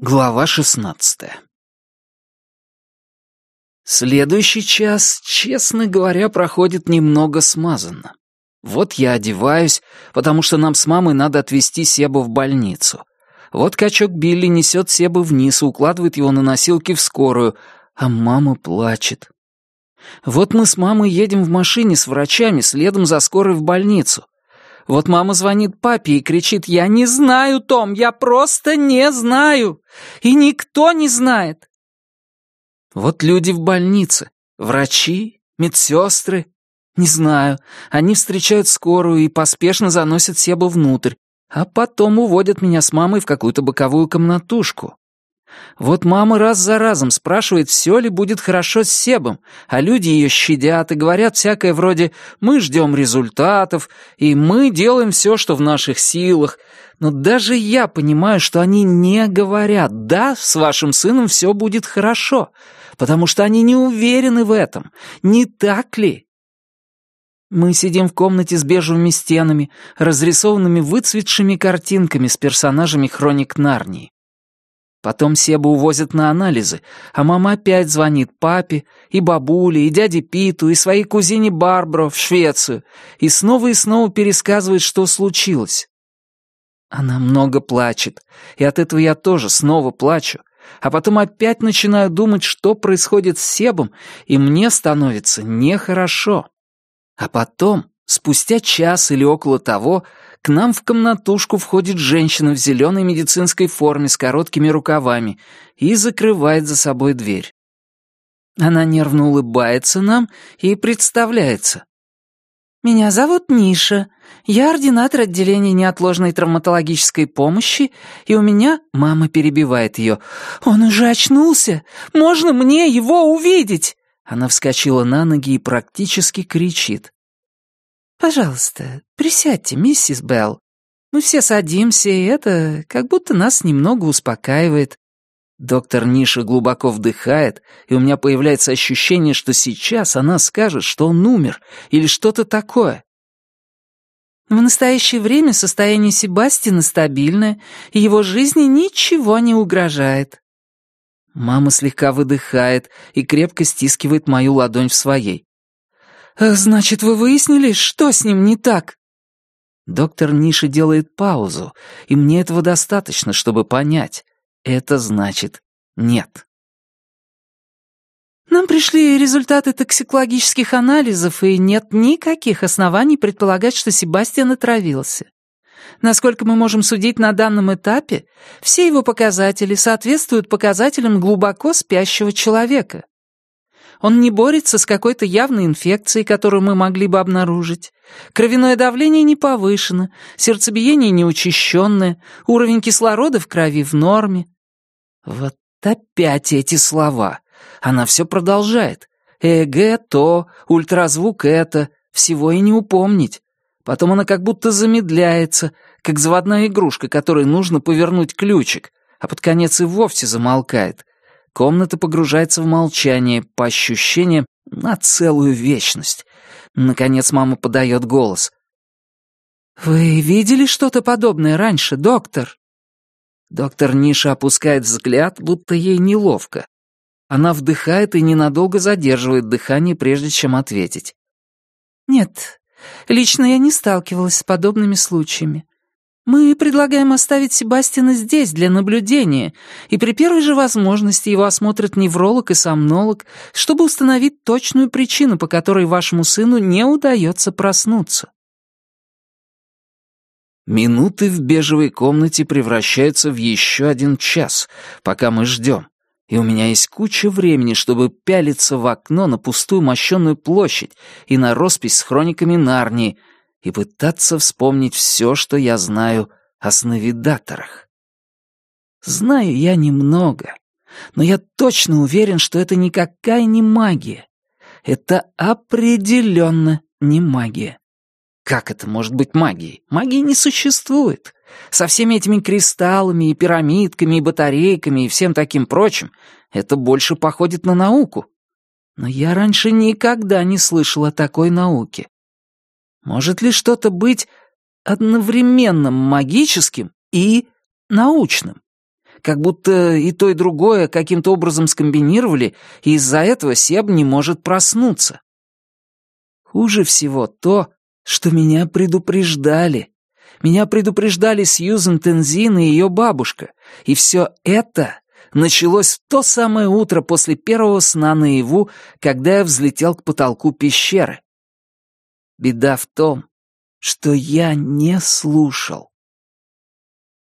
Глава шестнадцатая Следующий час, честно говоря, проходит немного смазанно. Вот я одеваюсь, потому что нам с мамой надо отвезти Себу в больницу. Вот качок Билли несет Себу вниз и укладывает его на носилки в скорую, а мама плачет. Вот мы с мамой едем в машине с врачами следом за скорой в больницу. Вот мама звонит папе и кричит «Я не знаю, Том, я просто не знаю! И никто не знает!» Вот люди в больнице, врачи, медсестры. Не знаю, они встречают скорую и поспешно заносят Себу внутрь, а потом уводят меня с мамой в какую-то боковую комнатушку. Вот мама раз за разом спрашивает, все ли будет хорошо с Себом, а люди ее щадят и говорят всякое вроде «мы ждем результатов» и «мы делаем все, что в наших силах». Но даже я понимаю, что они не говорят «да, с вашим сыном все будет хорошо», потому что они не уверены в этом. Не так ли? Мы сидим в комнате с бежевыми стенами, разрисованными выцветшими картинками с персонажами хроник Нарнии. Потом Себу увозят на анализы, а мама опять звонит папе, и бабуле, и дяде Питу, и своей кузине Барбаро в Швецию, и снова и снова пересказывает, что случилось. Она много плачет, и от этого я тоже снова плачу, а потом опять начинаю думать, что происходит с Себом, и мне становится нехорошо. А потом, спустя час или около того, к нам в комнатушку входит женщина в зеленой медицинской форме с короткими рукавами и закрывает за собой дверь. Она нервно улыбается нам и представляется. «Меня зовут Ниша. Я ординатор отделения неотложной травматологической помощи, и у меня...» Мама перебивает ее. «Он уже очнулся! Можно мне его увидеть?» Она вскочила на ноги и практически кричит. «Пожалуйста, присядьте, миссис Белл. Мы все садимся, и это как будто нас немного успокаивает». Доктор Ниша глубоко вдыхает, и у меня появляется ощущение, что сейчас она скажет, что он умер или что-то такое. В настоящее время состояние Себастина стабильное, и его жизни ничего не угрожает. Мама слегка выдыхает и крепко стискивает мою ладонь в своей. «Значит, вы выяснили, что с ним не так?» Доктор Ниша делает паузу, и мне этого достаточно, чтобы понять. Это значит нет. Нам пришли результаты токсикологических анализов, и нет никаких оснований предполагать, что Себастьян отравился. Насколько мы можем судить на данном этапе, все его показатели соответствуют показателям глубоко спящего человека. Он не борется с какой-то явной инфекцией, которую мы могли бы обнаружить. Кровяное давление не повышено, сердцебиение не учащенное, уровень кислорода в крови в норме. Вот опять эти слова. Она все продолжает. ЭГ то, ультразвук это, всего и не упомнить. Потом она как будто замедляется, как заводная игрушка, которой нужно повернуть ключик, а под конец и вовсе замолкает, Комната погружается в молчание, по ощущениям, на целую вечность. Наконец мама подает голос. «Вы видели что-то подобное раньше, доктор?» Доктор Ниша опускает взгляд, будто ей неловко. Она вдыхает и ненадолго задерживает дыхание, прежде чем ответить. «Нет, лично я не сталкивалась с подобными случаями. Мы предлагаем оставить Себастьяна здесь для наблюдения, и при первой же возможности его осмотрят невролог и сомнолог, чтобы установить точную причину, по которой вашему сыну не удается проснуться. Минуты в бежевой комнате превращаются в еще один час, пока мы ждем, и у меня есть куча времени, чтобы пялиться в окно на пустую мощенную площадь и на роспись с хрониками Нарнии — и пытаться вспомнить все, что я знаю о сновидаторах. Знаю я немного, но я точно уверен, что это никакая не магия. Это определенно не магия. Как это может быть магией? Магии не существует. Со всеми этими кристаллами и пирамидками и батарейками и всем таким прочим это больше походит на науку. Но я раньше никогда не слышал о такой науке. Может ли что-то быть одновременно магическим и научным? Как будто и то, и другое каким-то образом скомбинировали, и из-за этого Себ не может проснуться. Хуже всего то, что меня предупреждали. Меня предупреждали Сьюзен Тензин и ее бабушка, и все это началось в то самое утро после первого сна наяву, когда я взлетел к потолку пещеры. Беда в том, что я не слушал.